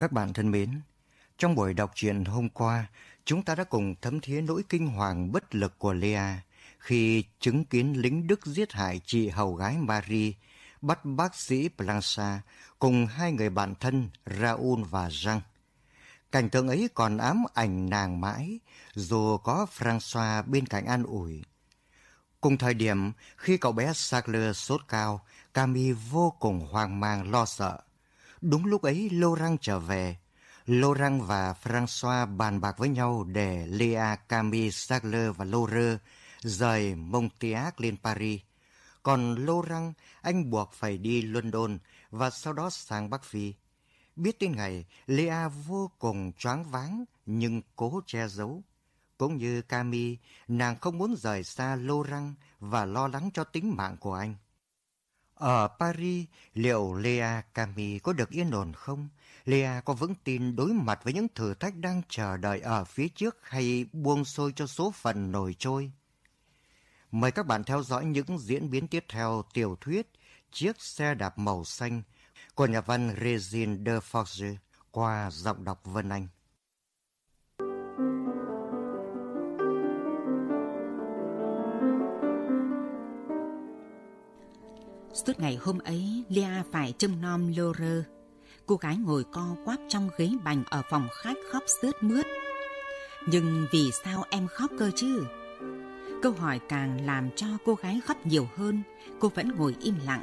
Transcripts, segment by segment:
Các bạn thân mến, trong buổi đọc truyện hôm qua, chúng ta đã cùng thấm thía nỗi kinh hoàng bất lực của Lea khi chứng kiến lính Đức giết hại chị hầu gái Marie, bắt bác sĩ Blanca cùng hai người bạn thân Raoul và Jean. Cảnh tượng ấy còn ám ảnh nàng mãi, dù có Francois bên cạnh an ủi. Cùng thời điểm, khi cậu bé Sackler sốt cao, Camille vô cùng hoang mang lo sợ. Đúng lúc ấy Laurent trở về. Laurent và François bàn bạc với nhau để Lea, Camille, Sackler và Laure rời Montiac lên Paris. Còn Laurent, anh buộc phải đi London và sau đó sang Bắc Phi. Biết tin ngày, Lea vô cùng choáng váng nhưng cố che giấu. Cũng như Camille, nàng không muốn rời xa Laurent và lo lắng cho tính mạng của anh. Ở Paris, liệu Lea Camille có được yên ổn không? Lea có vững tin đối mặt với những thử thách đang chờ đợi ở phía trước hay buông xuôi cho số phận nổi trôi? Mời các bạn theo dõi những diễn biến tiếp theo tiểu thuyết Chiếc xe đạp màu xanh của nhà văn Regine de Forge qua giọng đọc Vân Anh. Suốt ngày hôm ấy, Lia phải trông nom Lore. Cô gái ngồi co quắp trong ghế bành ở phòng khách khóc sướt mướt. Nhưng vì sao em khóc cơ chứ? Câu hỏi càng làm cho cô gái khóc nhiều hơn, cô vẫn ngồi im lặng.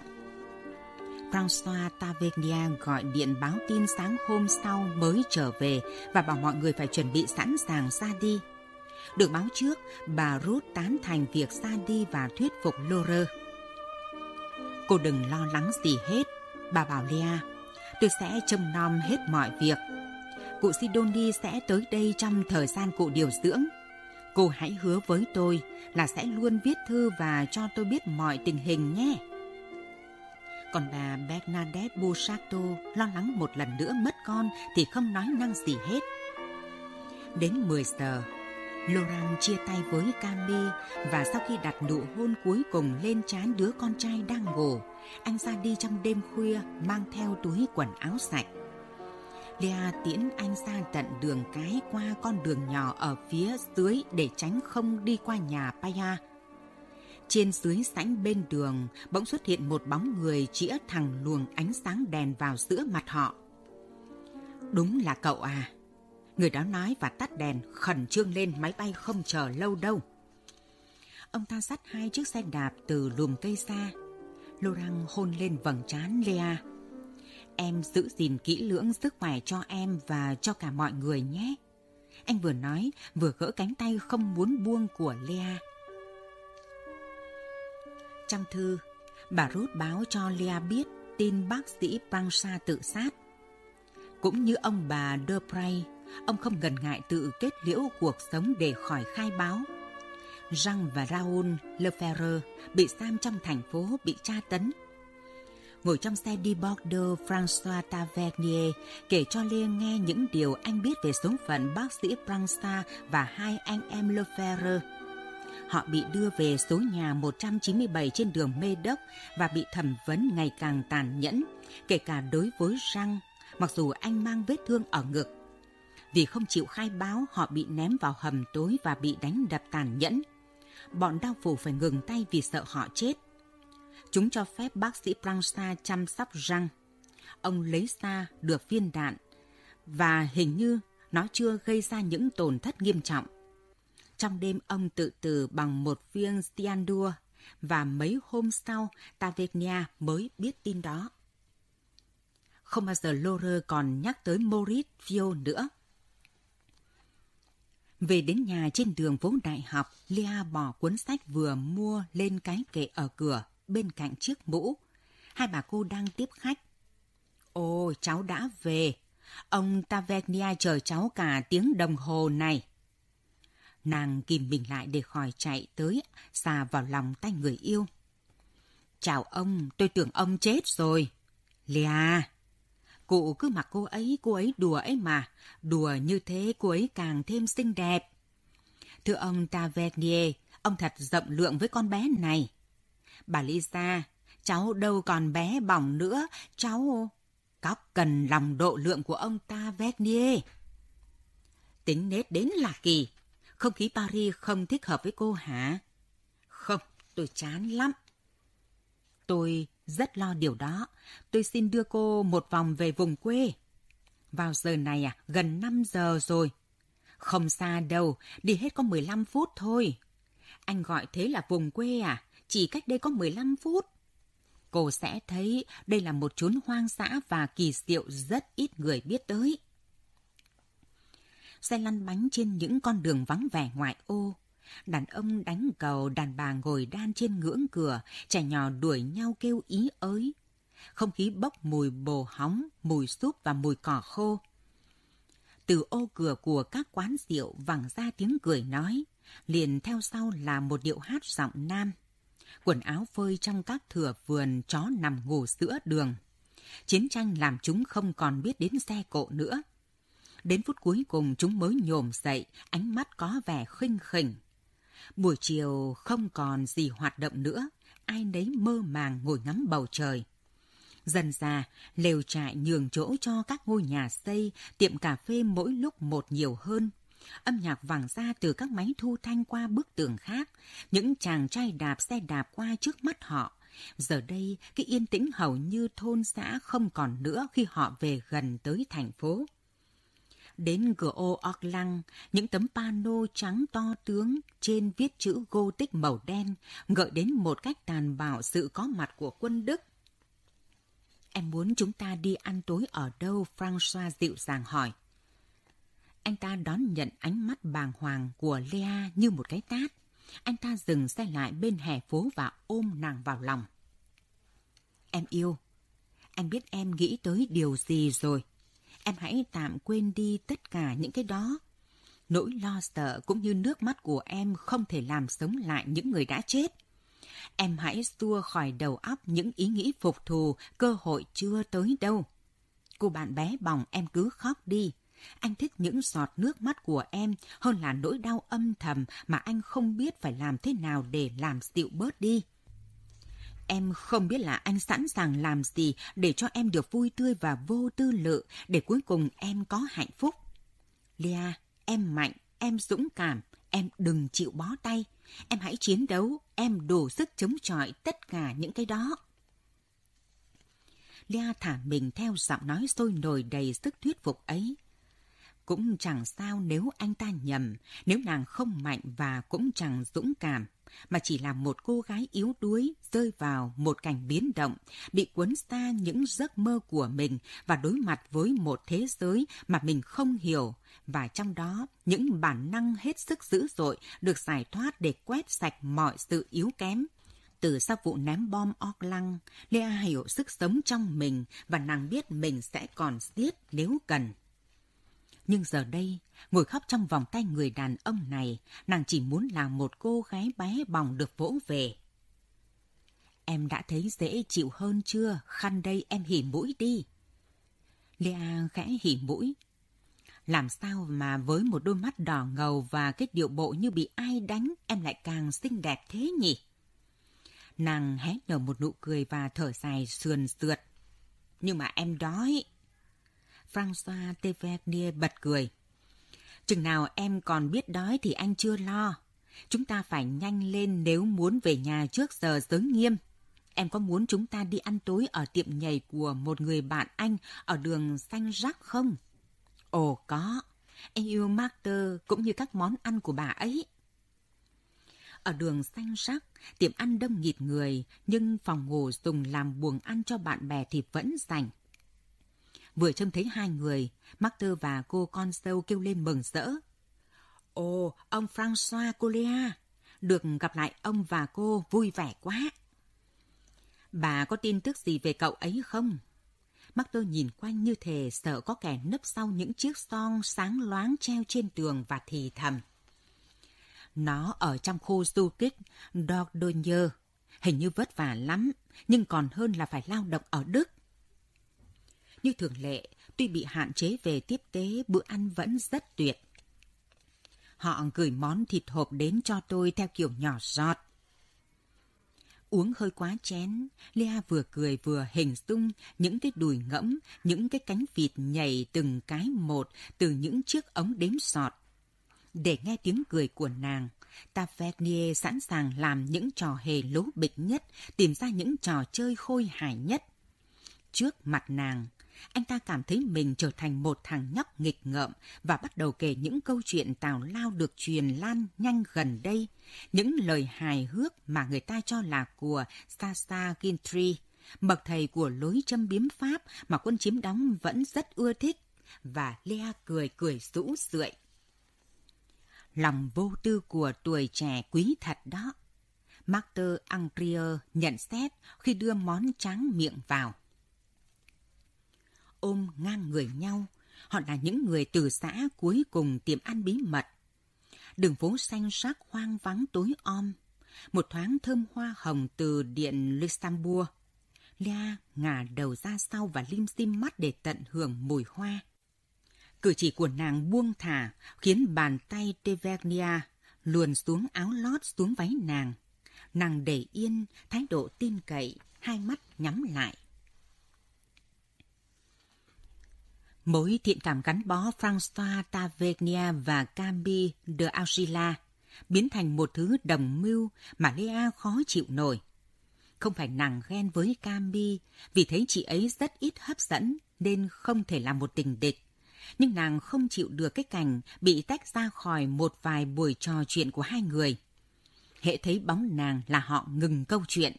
François Tavernier gọi điện báo tin sáng hôm sau mới trở về và bảo mọi người phải chuẩn bị sẵn sàng ra đi. Được báo trước, bà Ruth tán thành việc ra đi và thuyết phục Laure. Cô đừng lo lắng gì hết, bà bảo Lea. Tôi sẽ trông nom hết mọi việc. Cụ Sidoni sẽ tới đây trong thời gian cụ điều dưỡng. Cô hãy hứa với tôi là sẽ luôn viết thư và cho tôi biết mọi tình hình nhé. Còn bà Bernadette Busato lo lắng một lần nữa mất con thì không nói năng gì hết. Đến 10 giờ, Laurent chia tay với Cami và sau khi đặt nụ hôn cuối cùng lên trán đứa con trai đang ngủ, anh ra đi trong đêm khuya mang theo túi quần áo sạch. Lea tiễn anh ra tận đường cái qua con đường nhỏ ở phía dưới để tránh không đi qua nhà Paya. Trên dưới sảnh bên đường bỗng xuất hiện một bóng người chĩa thẳng luồng ánh sáng đèn vào giữa mặt họ. Đúng là cậu à. Người đó nói và tắt đèn khẩn trương lên máy bay không chờ lâu đâu. Ông ta dắt hai chiếc xe đạp từ lùm cây xa. Laurent hôn lên vầng trán Lea. Em giữ gìn kỹ lưỡng sức khỏe cho em và cho cả mọi người nhé. Anh vừa nói, vừa gỡ cánh tay không muốn buông của Lea. Trong thư, bà Ruth báo cho Lea biết tin bác sĩ Pransa tự sát. Cũng như ông bà Dupray, ông không ngần ngại tự kết liễu cuộc sống để khỏi khai báo. Jean và Raoul Lefebvre bị giam trong thành phố bị tra tấn. Ngồi trong xe đi Bordeaux, François Tavernier kể cho Lê nghe những điều anh biết về số phận bác sĩ Pransa và hai anh em Lefebvre. Họ bị đưa về số nhà 197 trên đường Mê Đốc và bị thẩm vấn ngày càng tàn nhẫn, kể cả đối với Jean, mặc dù anh mang vết thương ở ngực. Vì không chịu khai báo, họ bị ném vào hầm tối và bị đánh đập tàn nhẫn. Bọn đau phủ phải ngừng tay vì sợ họ chết. Chúng cho phép bác sĩ Pransa chăm sóc răng. Ông lấy ra được viên đạn và hình như nó chưa gây ra những tổn thất nghiêm trọng. Trong đêm ông tự tử bằng một viên Stiandur và mấy hôm sau Tavernia mới biết tin đó. Không bao giờ Lore còn nhắc tới Maurice Fio nữa. Về đến nhà trên đường phố đại học, Lia bỏ cuốn sách vừa mua lên cái kệ ở cửa bên cạnh chiếc mũ. Hai bà cô đang tiếp khách. Ồ, cháu đã về. Ông Tavernia chờ cháu cả tiếng đồng hồ này. Nàng kìm mình lại để khỏi chạy tới, xà vào lòng tay người yêu. Chào ông, tôi tưởng ông chết rồi. Lia, cụ cứ mặc cô ấy, cô ấy đùa ấy mà. Đùa như thế cô ấy càng thêm xinh đẹp. Thưa ông Tavernier, ông thật rộng lượng với con bé này. Bà Lisa, cháu đâu còn bé bỏng nữa, cháu... Khóc cần lòng độ lượng của ông Tavernier. Tính nết đến là kỳ. Không khí Paris không thích hợp với cô hả? Không, tôi chán lắm. Tôi rất lo điều đó. Tôi xin đưa cô một vòng về vùng quê. Vào giờ này à, gần 5 giờ rồi. Không xa đâu, đi hết có 15 phút thôi. Anh gọi thế là vùng quê à? Chỉ cách đây có 15 phút. Cô sẽ thấy đây là một chốn hoang dã và kỳ diệu rất ít người biết tới. Xe lăn bánh trên những con đường vắng vẻ ngoại ô. Đàn ông đánh cầu, đàn bà ngồi đan trên ngưỡng cửa, trẻ nhỏ đuổi nhau kêu ý ới. Không khí bốc mùi bồ hóng, mùi súp và mùi cỏ khô. Từ ô cửa của các quán rượu vẳng ra tiếng cười nói, liền theo sau là một điệu hát giọng nam. Quần áo phơi trong các thửa vườn chó nằm ngủ giữa đường. Chiến tranh làm chúng không còn biết đến xe cộ nữa. Đến phút cuối cùng chúng mới nhổm dậy, ánh mắt có vẻ khinh khỉnh. Buổi chiều không còn gì hoạt động nữa, ai nấy mơ màng ngồi ngắm bầu trời. Dần ra, lều trại nhường chỗ cho các ngôi nhà xây, tiệm cà phê mỗi lúc một nhiều hơn. Âm nhạc vang ra từ các máy thu thanh qua bức tường khác. Những chàng trai đạp xe đạp qua trước mắt họ. Giờ đây, cái yên tĩnh hầu như thôn xã không còn nữa khi họ về gần tới thành phố. Đến cửa ô Orlang, những tấm pano trắng to tướng trên viết chữ Gothic màu đen gợi đến một cách tàn bạo sự có mặt của quân Đức. Em muốn chúng ta đi ăn tối ở đâu? François dịu dàng hỏi. Anh ta đón nhận ánh mắt bàng hoàng của Lea như một cái tát. Anh ta dừng xe lại bên hè phố và ôm nàng vào lòng. Em yêu, anh biết em nghĩ tới điều gì rồi. Em hãy tạm quên đi tất cả những cái đó. Nỗi lo sợ cũng như nước mắt của em không thể làm sống lại những người đã chết. Em hãy xua khỏi đầu óc những ý nghĩ phục thù, cơ hội chưa tới đâu. Cô bạn bé bỏng em cứ khóc đi. Anh thích những giọt nước mắt của em hơn là nỗi đau âm thầm mà anh không biết phải làm thế nào để làm dịu bớt đi. Em không biết là anh sẵn sàng làm gì để cho em được vui tươi và vô tư lự để cuối cùng em có hạnh phúc. Lia, em mạnh, em dũng cảm, em đừng chịu bó tay. Em hãy chiến đấu, em đủ sức chống chọi tất cả những cái đó. Lia thả mình theo giọng nói sôi nổi đầy sức thuyết phục ấy. Cũng chẳng sao nếu anh ta nhầm, nếu nàng không mạnh và cũng chẳng dũng cảm, mà chỉ là một cô gái yếu đuối rơi vào một cảnh biến động, bị cuốn xa những giấc mơ của mình và đối mặt với một thế giới mà mình không hiểu, và trong đó những bản năng hết sức dữ dội được giải thoát để quét sạch mọi sự yếu kém. Từ sau vụ ném bom Orlang, Lea hiểu sức sống trong mình và nàng biết mình sẽ còn giết nếu cần. Nhưng giờ đây, ngồi khóc trong vòng tay người đàn ông này, nàng chỉ muốn là một cô gái bé bỏng được vỗ về. Em đã thấy dễ chịu hơn chưa? Khăn đây em hỉ mũi đi. Lea khẽ hỉ mũi. Làm sao mà với một đôi mắt đỏ ngầu và cái điệu bộ như bị ai đánh em lại càng xinh đẹp thế nhỉ? Nàng hé nở một nụ cười và thở dài sườn sượt. Nhưng mà em đói. François Tevernier bật cười. Chừng nào em còn biết đói thì anh chưa lo. Chúng ta phải nhanh lên nếu muốn về nhà trước giờ giới nghiêm. Em có muốn chúng ta đi ăn tối ở tiệm nhảy của một người bạn anh ở đường Xanh Rác không? Ồ có, em yêu Master cũng như các món ăn của bà ấy. Ở đường xanh sắc, tiệm ăn đông nghịt người, nhưng phòng ngủ dùng làm buồng ăn cho bạn bè thì vẫn rảnh. Vừa trông thấy hai người, Master và cô con dâu kêu lên mừng rỡ. Ồ, ông François Colea, được gặp lại ông và cô vui vẻ quá. Bà có tin tức gì về cậu ấy không? Master nhìn quanh như thể sợ có kẻ nấp sau những chiếc son sáng loáng treo trên tường và thì thầm. Nó ở trong khu du kích Dordogne, hình như vất vả lắm, nhưng còn hơn là phải lao động ở Đức. Như thường lệ, tuy bị hạn chế về tiếp tế, bữa ăn vẫn rất tuyệt. Họ gửi món thịt hộp đến cho tôi theo kiểu nhỏ giọt. Uống hơi quá chén, Lea vừa cười vừa hình dung những cái đùi ngẫm, những cái cánh vịt nhảy từng cái một từ những chiếc ống đếm sọt. Để nghe tiếng cười của nàng, Tavernier sẵn sàng làm những trò hề lố bịch nhất, tìm ra những trò chơi khôi hài nhất. Trước mặt nàng, anh ta cảm thấy mình trở thành một thằng nhóc nghịch ngợm và bắt đầu kể những câu chuyện tào lao được truyền lan nhanh gần đây, những lời hài hước mà người ta cho là của Sasa Gintry, bậc thầy của lối châm biếm Pháp mà quân chiếm đóng vẫn rất ưa thích, và Lea cười cười rũ rượi. Lòng vô tư của tuổi trẻ quý thật đó. Martha Angrier nhận xét khi đưa món tráng miệng vào ôm ngang người nhau. Họ là những người từ xã cuối cùng tiệm ăn bí mật. Đường phố xanh sắc hoang vắng tối om. Một thoáng thơm hoa hồng từ điện Luxembourg. Lea ngả đầu ra sau và lim dim mắt để tận hưởng mùi hoa. Cử chỉ của nàng buông thả khiến bàn tay Tevernia luồn xuống áo lót xuống váy nàng. Nàng để yên, thái độ tin cậy, hai mắt nhắm lại. Mối thiện cảm gắn bó François Tavernier và Camille de Argila biến thành một thứ đồng mưu mà Lea khó chịu nổi. Không phải nàng ghen với Camille vì thấy chị ấy rất ít hấp dẫn nên không thể làm một tình địch. Nhưng nàng không chịu được cái cảnh bị tách ra khỏi một vài buổi trò chuyện của hai người. Hệ thấy bóng nàng là họ ngừng câu chuyện.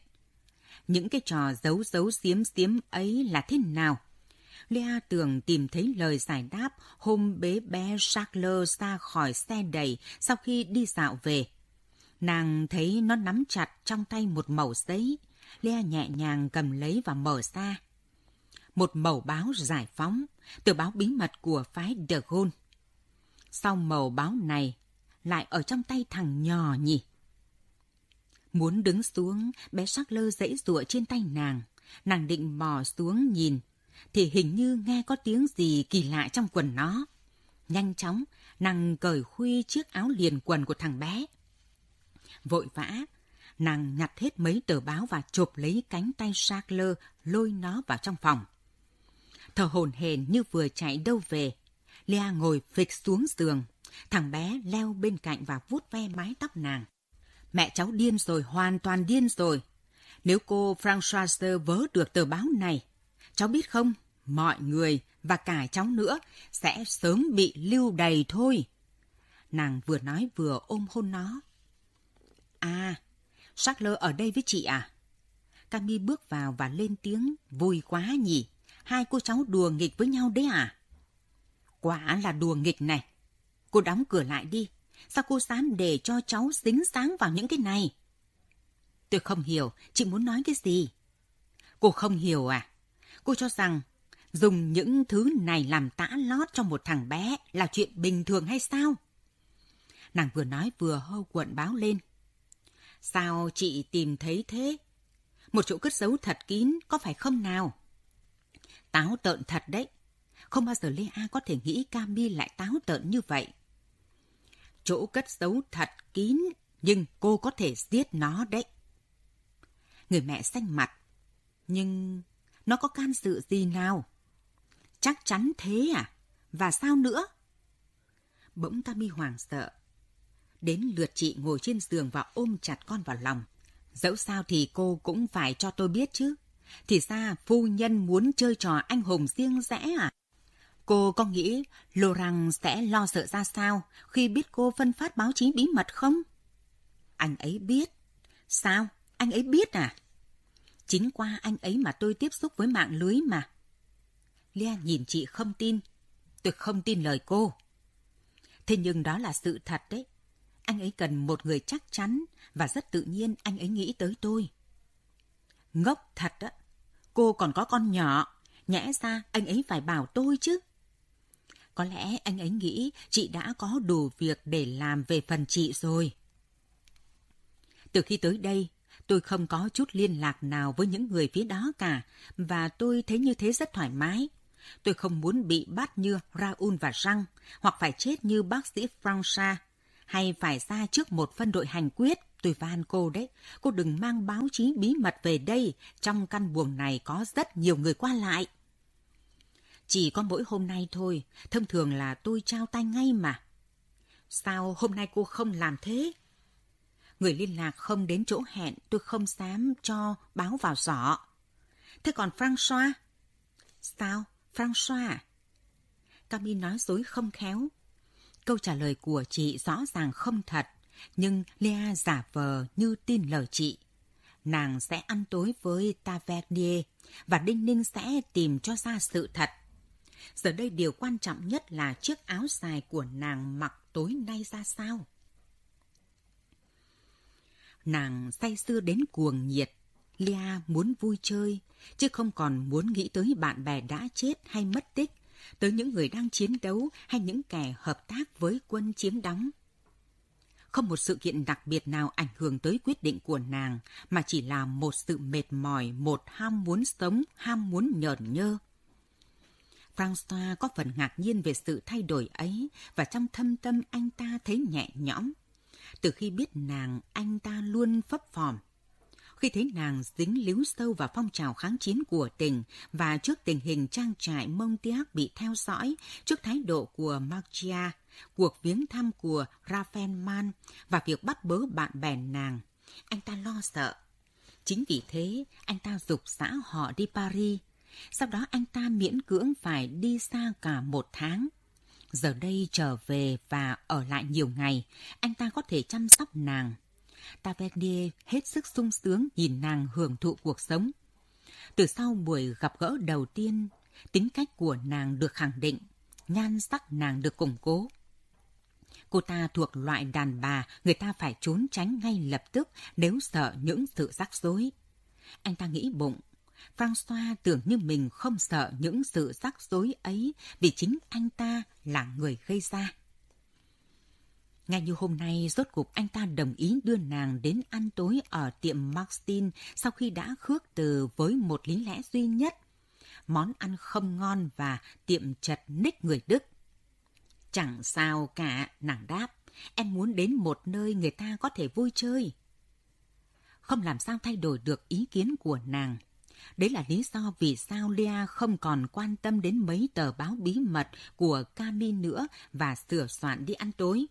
Những cái trò giấu giấu xiếm xiếm ấy là thế nào? Lea tưởng tìm thấy lời giải đáp hôm bế bé Charles ra khỏi xe đầy sau khi đi dạo về. Nàng thấy nó nắm chặt trong tay một mẩu giấy. Lea nhẹ nhàng cầm lấy và mở ra. Một mẩu báo giải phóng, tờ báo bí mật của phái De Gaulle. Sau mẩu báo này, lại ở trong tay thằng nhỏ nhỉ? Muốn đứng xuống, bé sắc lơ dãy rụa trên tay nàng. Nàng định bò xuống nhìn, thì hình như nghe có tiếng gì kỳ lạ trong quần nó. Nhanh chóng, nàng cởi khuy chiếc áo liền quần của thằng bé. Vội vã, nàng nhặt hết mấy tờ báo và chộp lấy cánh tay Charles lôi nó vào trong phòng. Thở hồn hển như vừa chạy đâu về, Lea ngồi phịch xuống giường. Thằng bé leo bên cạnh và vuốt ve mái tóc nàng. Mẹ cháu điên rồi, hoàn toàn điên rồi. Nếu cô Françoise vớ được tờ báo này, Cháu biết không, mọi người và cả cháu nữa sẽ sớm bị lưu đầy thôi. Nàng vừa nói vừa ôm hôn nó. À, lơ ở đây với chị à? Cami bước vào và lên tiếng, vui quá nhỉ, hai cô cháu đùa nghịch với nhau đấy à? Quả là đùa nghịch này. Cô đóng cửa lại đi, sao cô dám để cho cháu dính sáng vào những cái này? Tôi không hiểu, chị muốn nói cái gì? Cô không hiểu à? Cô cho rằng dùng những thứ này làm tã lót cho một thằng bé là chuyện bình thường hay sao? Nàng vừa nói vừa hâu cuộn báo lên. Sao chị tìm thấy thế? Một chỗ cất giấu thật kín, có phải không nào? Táo tợn thật đấy. Không bao giờ Lê A có thể nghĩ Cami lại táo tợn như vậy. Chỗ cất giấu thật kín, nhưng cô có thể giết nó đấy. Người mẹ xanh mặt. Nhưng nó có can sự gì nào? Chắc chắn thế à? Và sao nữa? Bỗng Tammy hoàng sợ. Đến lượt chị ngồi trên giường và ôm chặt con vào lòng. Dẫu sao thì cô cũng phải cho tôi biết chứ. Thì ra phu nhân muốn chơi trò anh hùng riêng rẽ à? Cô có nghĩ Laurent sẽ lo sợ ra sao khi biết cô phân phát báo chí bí mật không? Anh ấy biết. Sao? Anh ấy biết à? Chính qua anh ấy mà tôi tiếp xúc với mạng lưới mà. Lea nhìn chị không tin. Tôi không tin lời cô. Thế nhưng đó là sự thật đấy. Anh ấy cần một người chắc chắn và rất tự nhiên anh ấy nghĩ tới tôi. Ngốc thật á. Cô còn có con nhỏ. Nhẽ ra anh ấy phải bảo tôi chứ. Có lẽ anh ấy nghĩ chị đã có đủ việc để làm về phần chị rồi. Từ khi tới đây, Tôi không có chút liên lạc nào với những người phía đó cả, và tôi thấy như thế rất thoải mái. Tôi không muốn bị bắt như Raoul và Răng, hoặc phải chết như bác sĩ Franca, hay phải ra trước một phân đội hành quyết. Tôi van cô đấy, cô đừng mang báo chí bí mật về đây, trong căn buồng này có rất nhiều người qua lại. Chỉ có mỗi hôm nay thôi, thông thường là tôi trao tay ngay mà. Sao hôm nay cô không làm thế? Người liên lạc không đến chỗ hẹn, tôi không dám cho báo vào giỏ. Thế còn François? Sao? François à? Camille nói dối không khéo. Câu trả lời của chị rõ ràng không thật, nhưng Lea giả vờ như tin lời chị. Nàng sẽ ăn tối với Tavernier và Đinh Ninh sẽ tìm cho ra sự thật. Giờ đây điều quan trọng nhất là chiếc áo dài của nàng mặc tối nay ra sao. Nàng say sưa đến cuồng nhiệt. Lia muốn vui chơi, chứ không còn muốn nghĩ tới bạn bè đã chết hay mất tích, tới những người đang chiến đấu hay những kẻ hợp tác với quân chiếm đóng. Không một sự kiện đặc biệt nào ảnh hưởng tới quyết định của nàng, mà chỉ là một sự mệt mỏi, một ham muốn sống, ham muốn nhởn nhơ. François có phần ngạc nhiên về sự thay đổi ấy và trong thâm tâm anh ta thấy nhẹ nhõm. Từ khi biết nàng, anh ta luôn phấp phỏm. Khi thấy nàng dính líu sâu vào phong trào kháng chiến của tỉnh và trước tình hình trang trại Montiac bị theo dõi, trước thái độ của Marcia, cuộc viếng thăm của Raffenman và việc bắt bớ bạn bè nàng, anh ta lo sợ. Chính vì thế, anh ta dục xã họ đi Paris. Sau đó anh ta miễn cưỡng phải đi xa cả một tháng. Giờ đây trở về và ở lại nhiều ngày, anh ta có thể chăm sóc nàng. Tavernier hết sức sung sướng nhìn nàng hưởng thụ cuộc sống. Từ sau buổi gặp gỡ đầu tiên, tính cách của nàng được khẳng định, nhan sắc nàng được củng cố. Cô ta thuộc loại đàn bà người ta phải trốn tránh ngay lập tức nếu sợ những sự rắc rối. Anh ta nghĩ bụng, François tưởng như mình không sợ những sự rắc rối ấy vì chính anh ta là người gây ra. Ngay như hôm nay, rốt cục anh ta đồng ý đưa nàng đến ăn tối ở tiệm Martin sau khi đã khước từ với một lý lẽ duy nhất. Món ăn không ngon và tiệm chật ních người Đức. Chẳng sao cả, nàng đáp. Em muốn đến một nơi người ta có thể vui chơi. Không làm sao thay đổi được ý kiến của nàng. Đấy là lý do vì sao Lea không còn quan tâm đến mấy tờ báo bí mật của Cami nữa và sửa soạn đi ăn tối.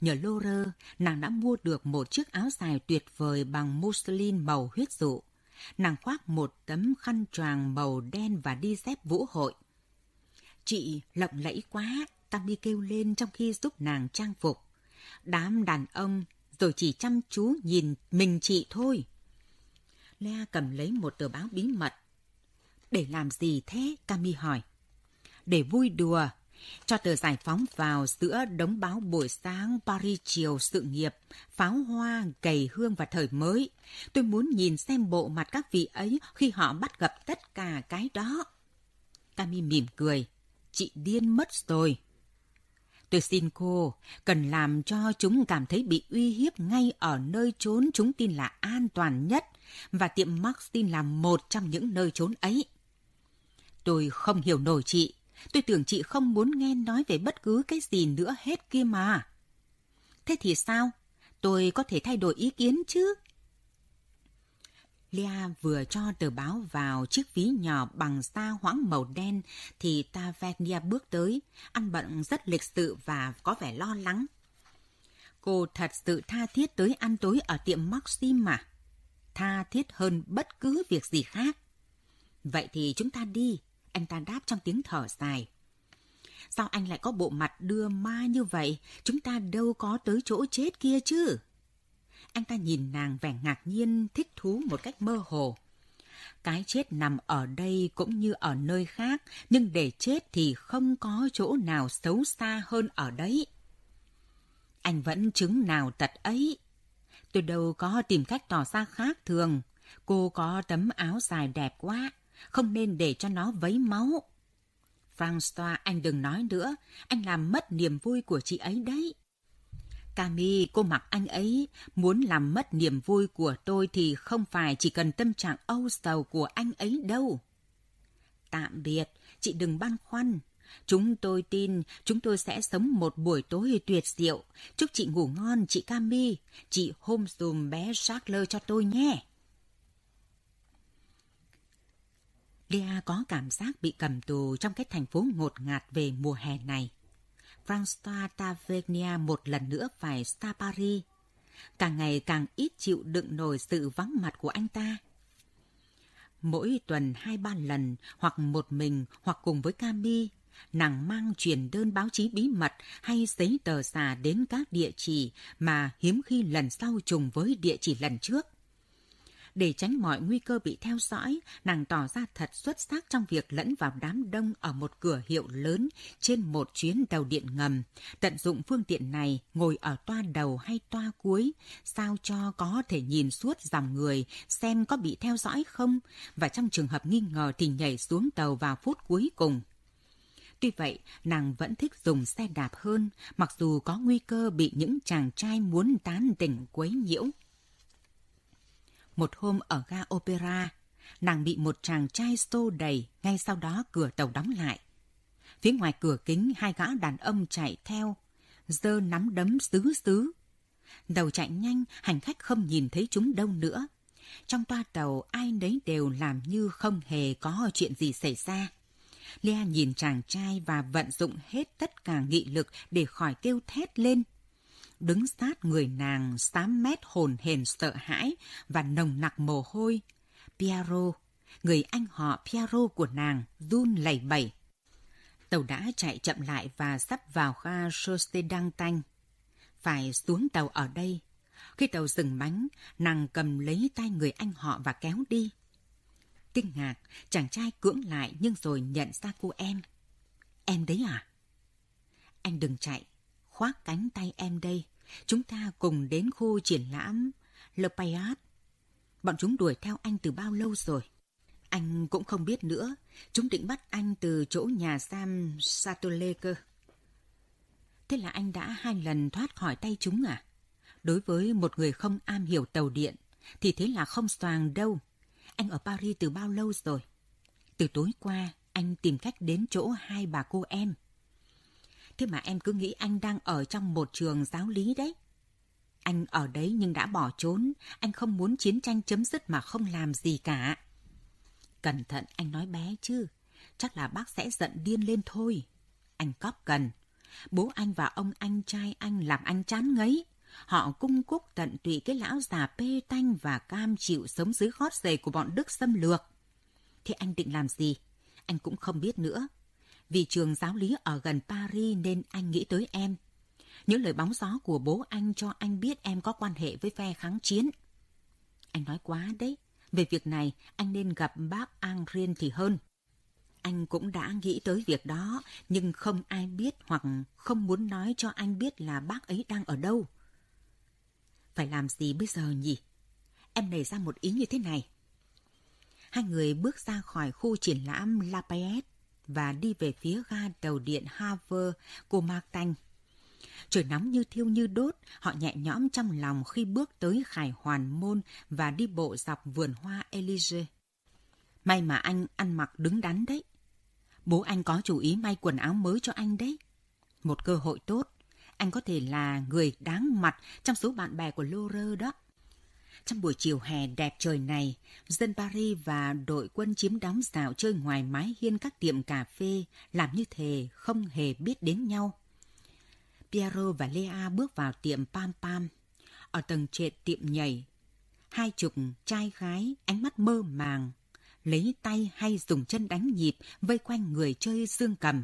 Nhờ Lore, nàng đã mua được một chiếc áo dài tuyệt vời bằng muslin màu huyết dụ. Nàng khoác một tấm khăn choàng màu đen và đi dép vũ hội. Chị lộng lẫy quá, Tammy kêu lên trong khi giúp nàng trang phục. Đám đàn ông rồi chỉ chăm chú nhìn mình chị thôi. Le cầm lấy một tờ báo bí mật. Để làm gì thế? Cami hỏi. Để vui đùa, cho tờ giải phóng vào giữa đống báo buổi sáng Paris chiều sự nghiệp, pháo hoa, cầy hương và thời mới. Tôi muốn nhìn xem bộ mặt các vị ấy khi họ bắt gặp tất cả cái đó. Cami mỉm cười. Chị điên mất rồi. Tôi xin cô, cần làm cho chúng cảm thấy bị uy hiếp ngay ở nơi trốn chúng tin là an toàn nhất và tiệm Maxtin là một trong những nơi trốn ấy. Tôi không hiểu nổi chị. Tôi tưởng chị không muốn nghe nói về bất cứ cái gì nữa hết kia mà. Thế thì sao? Tôi có thể thay đổi ý kiến chứ? Lea vừa cho tờ báo vào chiếc ví nhỏ bằng da hoãng màu đen thì Tavernia bước tới, ăn bận rất lịch sự và có vẻ lo lắng. Cô thật sự tha thiết tới ăn tối ở tiệm Maxim mà. Tha thiết hơn bất cứ việc gì khác. Vậy thì chúng ta đi, anh ta đáp trong tiếng thở dài. Sao anh lại có bộ mặt đưa ma như vậy? Chúng ta đâu có tới chỗ chết kia chứ? Anh ta nhìn nàng vẻ ngạc nhiên, thích thú một cách mơ hồ. Cái chết nằm ở đây cũng như ở nơi khác, nhưng để chết thì không có chỗ nào xấu xa hơn ở đấy. Anh vẫn chứng nào tật ấy. Tôi đâu có tìm cách tỏ ra khác thường. Cô có tấm áo dài đẹp quá, không nên để cho nó vấy máu. Francois, anh đừng nói nữa, anh làm mất niềm vui của chị ấy đấy. Cami, cô mặc anh ấy, muốn làm mất niềm vui của tôi thì không phải chỉ cần tâm trạng âu sầu của anh ấy đâu. Tạm biệt, chị đừng băn khoăn. Chúng tôi tin chúng tôi sẽ sống một buổi tối tuyệt diệu. Chúc chị ngủ ngon, chị Cami. Chị hôm dùm bé Charles cho tôi nhé. Lea có cảm giác bị cầm tù trong cái thành phố ngột ngạt về mùa hè này. François Tavernia một lần nữa phải xa Paris. Càng ngày càng ít chịu đựng nổi sự vắng mặt của anh ta. Mỗi tuần hai ba lần, hoặc một mình, hoặc cùng với Cami, nàng mang truyền đơn báo chí bí mật hay giấy tờ xà đến các địa chỉ mà hiếm khi lần sau trùng với địa chỉ lần trước. Để tránh mọi nguy cơ bị theo dõi, nàng tỏ ra thật xuất sắc trong việc lẫn vào đám đông ở một cửa hiệu lớn trên một chuyến tàu điện ngầm. Tận dụng phương tiện này ngồi ở toa đầu hay toa cuối, sao cho có thể nhìn suốt dòng người xem có bị theo dõi không, và trong trường hợp nghi ngờ thì nhảy xuống tàu vào phút cuối cùng. Tuy vậy, nàng vẫn thích dùng xe đạp hơn, mặc dù có nguy cơ bị những chàng trai muốn tán tỉnh quấy nhiễu. Một hôm ở ga opera, nàng bị một chàng trai xô đầy, ngay sau đó cửa tàu đóng lại. Phía ngoài cửa kính, hai gã đàn ông chạy theo, dơ nắm đấm xứ xứ. đầu chạy nhanh, hành khách không nhìn thấy chúng đâu nữa. Trong toa tàu, ai nấy đều làm như không hề có chuyện gì xảy ra. Lea nhìn chàng trai và vận dụng hết tất cả nghị lực để khỏi kêu thét lên đứng sát người nàng xám mét hồn hển sợ hãi và nồng nặc mồ hôi. Piero, người anh họ Piero của nàng, run lẩy bẩy. Tàu đã chạy chậm lại và sắp vào ga Chaussee Đăng Tanh. Phải xuống tàu ở đây. Khi tàu dừng bánh, nàng cầm lấy tay người anh họ và kéo đi. Kinh ngạc, chàng trai cưỡng lại nhưng rồi nhận ra cô em. Em đấy à? Anh đừng chạy, khoác cánh tay em đây. Chúng ta cùng đến khu triển lãm Le Payat. Bọn chúng đuổi theo anh từ bao lâu rồi? Anh cũng không biết nữa. Chúng định bắt anh từ chỗ nhà Sam Satole cơ. Thế là anh đã hai lần thoát khỏi tay chúng à? Đối với một người không am hiểu tàu điện, thì thế là không xoàng đâu. Anh ở Paris từ bao lâu rồi? Từ tối qua, anh tìm cách đến chỗ hai bà cô em. Thế mà em cứ nghĩ anh đang ở trong một trường giáo lý đấy. Anh ở đấy nhưng đã bỏ trốn, anh không muốn chiến tranh chấm dứt mà không làm gì cả. Cẩn thận anh nói bé chứ, chắc là bác sẽ giận điên lên thôi. Anh cóp cần. Bố anh và ông anh trai anh làm anh chán ngấy. Họ cung cúc tận tụy cái lão già pê tanh và cam chịu sống dưới gót giày của bọn Đức xâm lược. Thế anh định làm gì? Anh cũng không biết nữa. Vì trường giáo lý ở gần Paris nên anh nghĩ tới em. Những lời bóng gió của bố anh cho anh biết em có quan hệ với phe kháng chiến. Anh nói quá đấy. Về việc này, anh nên gặp bác Angrin thì hơn. Anh cũng đã nghĩ tới việc đó, nhưng không ai biết hoặc không muốn nói cho anh biết là bác ấy đang ở đâu. Phải làm gì bây giờ nhỉ? Em nảy ra một ý như thế này. Hai người bước ra khỏi khu triển lãm Lafayette và đi về phía ga tàu điện Havre của Martin. Trời nóng như thiêu như đốt, họ nhẹ nhõm trong lòng khi bước tới Khải Hoàn Môn và đi bộ dọc vườn hoa Elysee. May mà anh ăn mặc đứng đắn đấy. Bố anh có chủ ý may quần áo mới cho anh đấy. Một cơ hội tốt. Anh có thể là người đáng mặt trong số bạn bè của Lore đó. Trong buổi chiều hè đẹp trời này, dân Paris và đội quân chiếm đóng dạo chơi ngoài mái hiên các tiệm cà phê, làm như thề không hề biết đến nhau. Piero và Lea bước vào tiệm Pam Pam. Ở tầng trệt tiệm nhảy, hai chục trai gái ánh mắt mơ màng, lấy tay hay dùng chân đánh nhịp vây quanh người chơi dương cầm.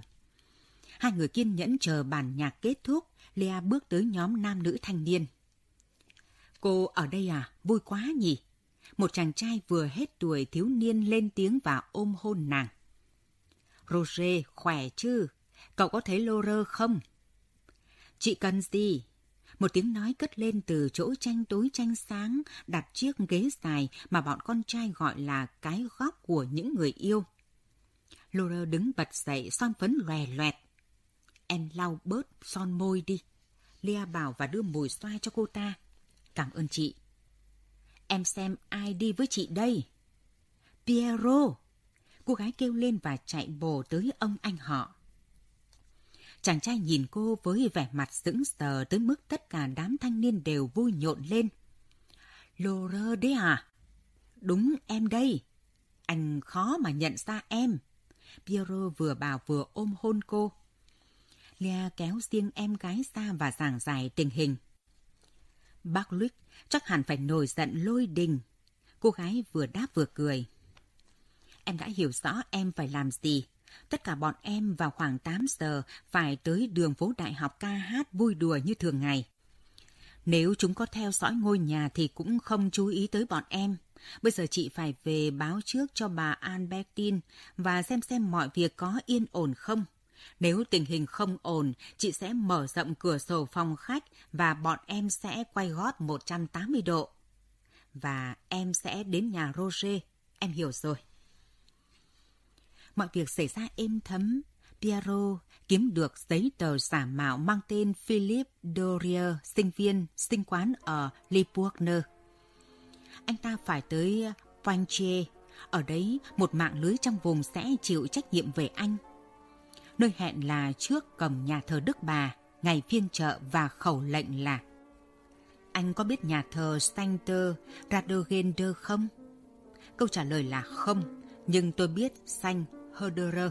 Hai người kiên nhẫn chờ bản nhạc kết thúc, Lea bước tới nhóm nam nữ thanh niên. Cô ở đây à? Vui quá nhỉ? Một chàng trai vừa hết tuổi thiếu niên lên tiếng và ôm hôn nàng. Roger, khỏe chứ? Cậu có thấy Laura không? Chị cần gì? Một tiếng nói cất lên từ chỗ tranh tối tranh sáng, đặt chiếc ghế dài mà bọn con trai gọi là cái góc của những người yêu. Laura đứng bật dậy, son phấn lòe loẹt. Em lau bớt son môi đi. Lia bảo và đưa mùi xoa cho cô ta. Cảm ơn chị. Em xem ai đi với chị đây? Piero! Cô gái kêu lên và chạy bồ tới ông anh họ. Chàng trai nhìn cô với vẻ mặt sững sờ tới mức tất cả đám thanh niên đều vui nhộn lên. Lore đấy à? Đúng em đây. Anh khó mà nhận ra em. Piero vừa bảo vừa ôm hôn cô. Lea kéo riêng em gái ra và giảng giải tình hình. Bác Luc chắc hẳn phải nổi giận lôi đình. Cô gái vừa đáp vừa cười. Em đã hiểu rõ em phải làm gì. Tất cả bọn em vào khoảng 8 giờ phải tới đường phố đại học ca hát vui đùa như thường ngày. Nếu chúng có theo dõi ngôi nhà thì cũng không chú ý tới bọn em. Bây giờ chị phải về báo trước cho bà Albertine và xem xem mọi việc có yên ổn không. Nếu tình hình không ổn, chị sẽ mở rộng cửa sổ phòng khách và bọn em sẽ quay gót 180 độ. Và em sẽ đến nhà Roger, em hiểu rồi. Mọi việc xảy ra êm thấm. Piero kiếm được giấy tờ giả mạo mang tên Philip Dorier, sinh viên, sinh quán ở Livorno. Anh ta phải tới Poitiers. Ở đấy, một mạng lưới trong vùng sẽ chịu trách nhiệm về anh. Nơi hẹn là trước cổng nhà thờ Đức Bà, ngày phiên chợ và khẩu lệnh là Anh có biết nhà thờ Sainter Radegender không? Câu trả lời là không, nhưng tôi biết Saint Herderer.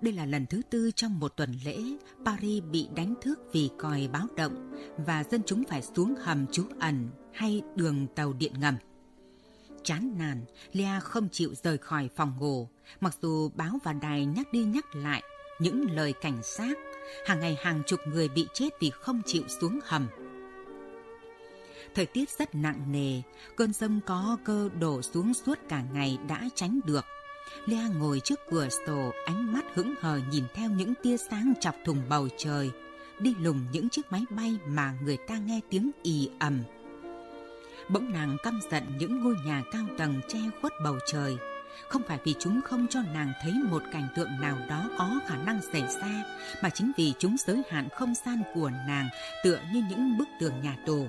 Đây là lần thứ tư trong một tuần lễ, Paris bị đánh thức vì còi báo động và dân chúng phải xuống hầm trú ẩn hay đường tàu điện ngầm. Chán nản, Lea không chịu rời khỏi phòng ngủ, mặc dù báo và đài nhắc đi nhắc lại những lời cảnh sát. Hàng ngày hàng chục người bị chết vì không chịu xuống hầm. Thời tiết rất nặng nề, cơn sông có cơ đổ xuống suốt cả ngày đã tránh được. Lea ngồi trước cửa sổ, ánh mắt hững hờ nhìn theo những tia sáng chọc thùng bầu trời, đi lùng những chiếc máy bay mà người ta nghe tiếng ì ầm. Bỗng nàng căm giận những ngôi nhà cao tầng che khuất bầu trời, không phải vì chúng không cho nàng thấy một cảnh tượng nào đó có khả năng xảy ra, mà chính vì chúng giới hạn không gian của nàng tựa như những bức tường nhà tù.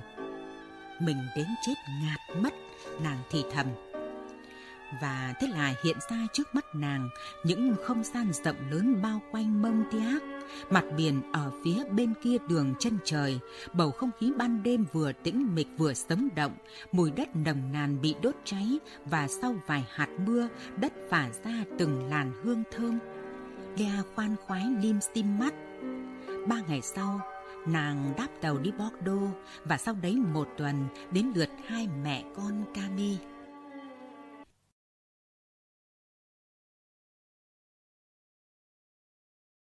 Mình đến chết ngạt mất, nàng thì thầm và thế là hiện ra trước mắt nàng những không gian rộng lớn bao quanh mông tiác mặt biển ở phía bên kia đường chân trời, bầu không khí ban đêm vừa tĩnh mịch vừa sống động, mùi đất nồng nàn bị đốt cháy và sau vài hạt mưa, đất phả ra từng làn hương thơm. Lea khoan khoái lim sim mắt. Ba ngày sau, nàng đáp tàu đi Bordeaux và sau đấy một tuần đến lượt hai mẹ con Cami.